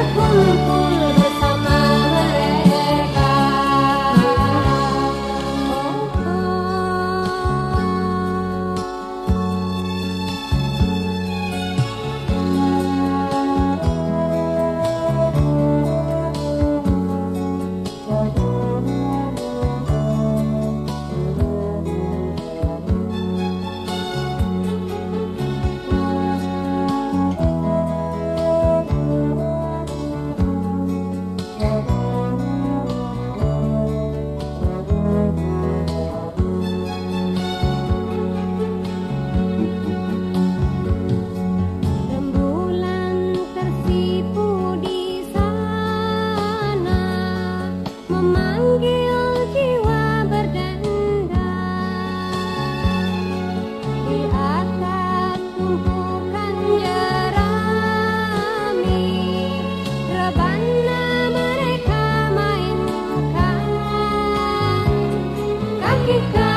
Oh, oh, oh. kita